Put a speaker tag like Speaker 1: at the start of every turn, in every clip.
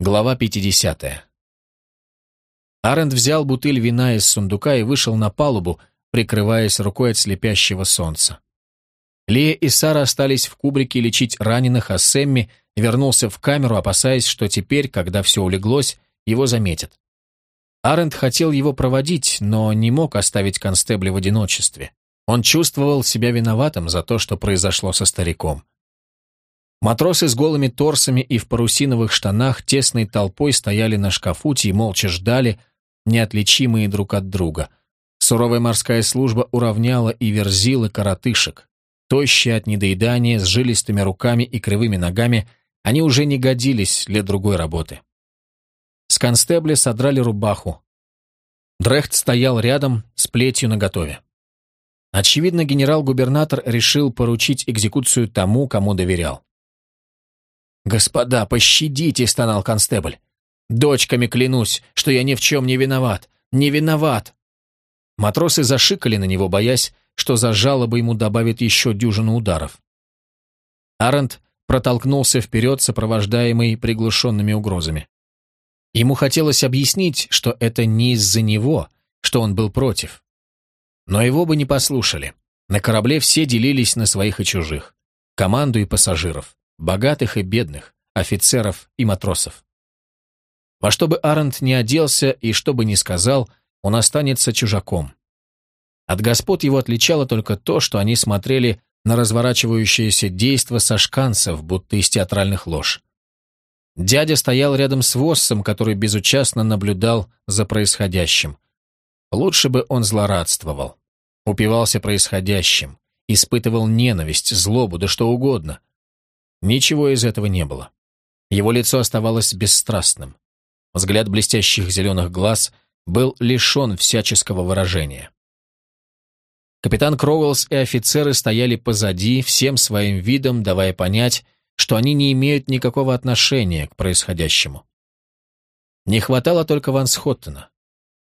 Speaker 1: Глава 50. Арент взял бутыль вина из сундука и вышел на палубу, прикрываясь рукой от слепящего солнца. Лия и Сара остались в кубрике лечить раненых, а Сэмми вернулся в камеру, опасаясь, что теперь, когда все улеглось, его заметят. Арент хотел его проводить, но не мог оставить констебля в одиночестве. Он чувствовал себя виноватым за то, что произошло со стариком. Матросы с голыми торсами и в парусиновых штанах тесной толпой стояли на шкафуте и молча ждали, неотличимые друг от друга. Суровая морская служба уравняла и верзила коротышек. Тощие от недоедания, с жилистыми руками и кривыми ногами, они уже не годились для другой работы. С констебля содрали рубаху. Дрехт стоял рядом с плетью наготове. Очевидно, генерал-губернатор решил поручить экзекуцию тому, кому доверял. «Господа, пощадите!» — стонал констебль. «Дочками клянусь, что я ни в чем не виноват! Не виноват!» Матросы зашикали на него, боясь, что за жалобы ему добавят еще дюжину ударов. Арент протолкнулся вперед, сопровождаемый приглушенными угрозами. Ему хотелось объяснить, что это не из-за него, что он был против. Но его бы не послушали. На корабле все делились на своих и чужих. Команду и пассажиров богатых и бедных, офицеров и матросов. Во что бы Арент не оделся и что бы ни сказал, он останется чужаком. От господ его отличало только то, что они смотрели на разворачивающееся действо со шканцев, будто из театральных лож. Дядя стоял рядом с Воссом, который безучастно наблюдал за происходящим. Лучше бы он злорадствовал, упивался происходящим, испытывал ненависть, злобу, да что угодно. Ничего из этого не было. Его лицо оставалось бесстрастным. Взгляд блестящих зеленых глаз был лишен всяческого выражения. Капитан Кроуэллс и офицеры стояли позади, всем своим видом давая понять, что они не имеют никакого отношения к происходящему. Не хватало только Ван Схоттена.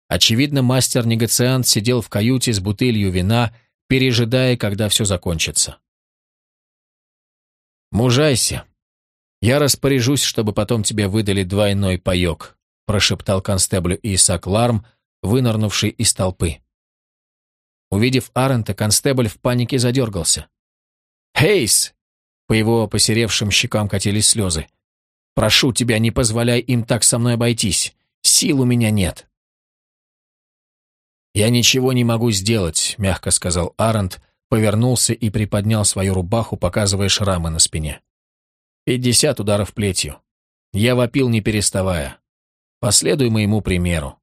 Speaker 1: Очевидно, мастер-негациант сидел в каюте с бутылью вина, пережидая, когда все закончится. «Мужайся. Я распоряжусь, чтобы потом тебе выдали двойной паёк», прошептал констеблю Исаак Ларм, вынырнувший из толпы. Увидев Арента, констебль в панике задергался. «Хейс!» По его посеревшим щекам катились слезы. «Прошу тебя, не позволяй им так со мной обойтись. Сил у меня нет». «Я ничего не могу сделать», — мягко сказал Арент, повернулся и приподнял свою рубаху, показывая шрамы на спине. Пятьдесят ударов плетью. Я вопил, не переставая. Последуй моему примеру.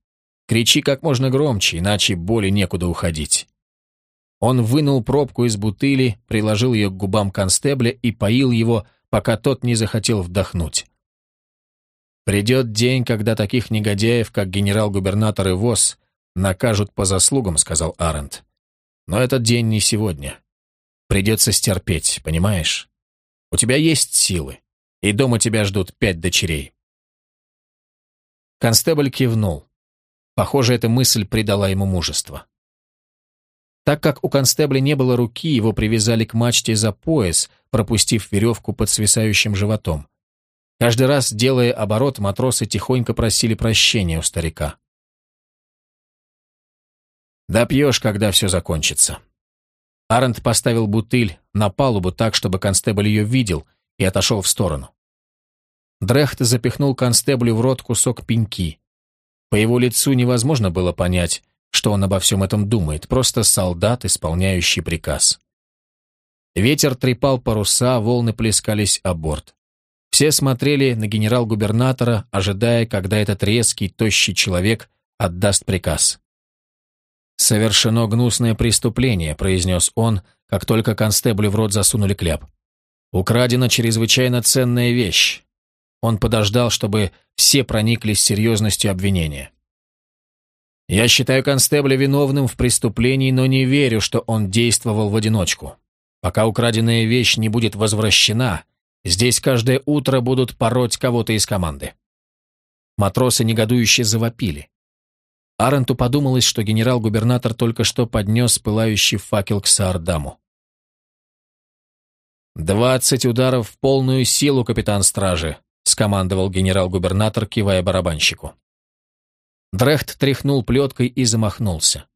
Speaker 1: Кричи как можно громче, иначе боли некуда уходить. Он вынул пробку из бутыли, приложил ее к губам констебля и поил его, пока тот не захотел вдохнуть. «Придет день, когда таких негодяев, как генерал-губернатор и ВОЗ, накажут по заслугам», — сказал Арент. Но этот день не сегодня. Придется стерпеть, понимаешь? У тебя есть силы, и дома тебя ждут пять дочерей. Констебль кивнул. Похоже, эта мысль придала ему мужество. Так как у констебля не было руки, его привязали к мачте за пояс, пропустив веревку под свисающим животом. Каждый раз, делая оборот, матросы тихонько просили прощения у старика. Допьешь, когда все закончится. Арент поставил бутыль на палубу так, чтобы констебль ее видел, и отошел в сторону. Дрехт запихнул констеблю в рот кусок пеньки. По его лицу невозможно было понять, что он обо всем этом думает, просто солдат, исполняющий приказ. Ветер трепал паруса, волны плескались о борт. Все смотрели на генерал-губернатора, ожидая, когда этот резкий, тощий человек отдаст приказ. «Совершено гнусное преступление», — произнес он, как только констеблю в рот засунули кляп. «Украдена чрезвычайно ценная вещь». Он подождал, чтобы все прониклись серьезностью обвинения. «Я считаю констебля виновным в преступлении, но не верю, что он действовал в одиночку. Пока украденная вещь не будет возвращена, здесь каждое утро будут пороть кого-то из команды». Матросы негодующе завопили. Аренту подумалось, что генерал-губернатор только что поднес пылающий факел к Саардаму. «Двадцать ударов в полную силу, капитан стражи», — скомандовал генерал-губернатор, кивая барабанщику. Дрехт тряхнул плеткой и замахнулся.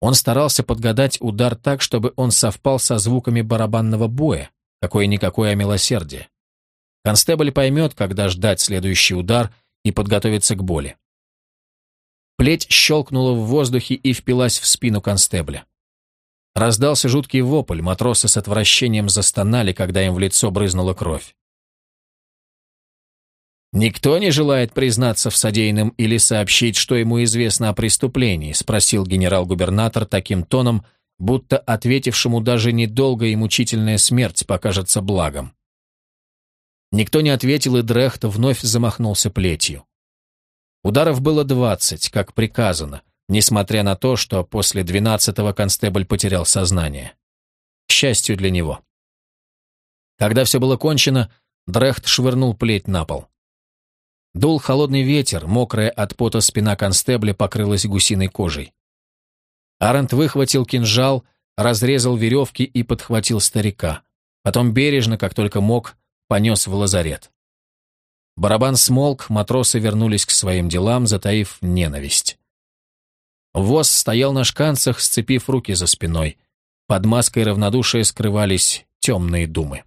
Speaker 1: Он старался подгадать удар так, чтобы он совпал со звуками барабанного боя, какое-никакое милосердие. Констебль поймет, когда ждать следующий удар и подготовиться к боли. Плеть щелкнула в воздухе и впилась в спину констебля. Раздался жуткий вопль, матросы с отвращением застонали, когда им в лицо брызнула кровь. «Никто не желает признаться в содеянном или сообщить, что ему известно о преступлении?» спросил генерал-губернатор таким тоном, будто ответившему даже недолгая и мучительная смерть покажется благом. Никто не ответил, и Дрехт вновь замахнулся плетью. Ударов было двадцать, как приказано, несмотря на то, что после двенадцатого констебль потерял сознание. К счастью для него. Когда все было кончено, Дрехт швырнул плеть на пол. Дул холодный ветер, мокрая от пота спина констебля покрылась гусиной кожей. Арент выхватил кинжал, разрезал веревки и подхватил старика. Потом бережно, как только мог, понес в лазарет. Барабан смолк, матросы вернулись к своим делам, затаив ненависть. Воз стоял на шканцах, сцепив руки за спиной. Под маской равнодушия скрывались темные думы.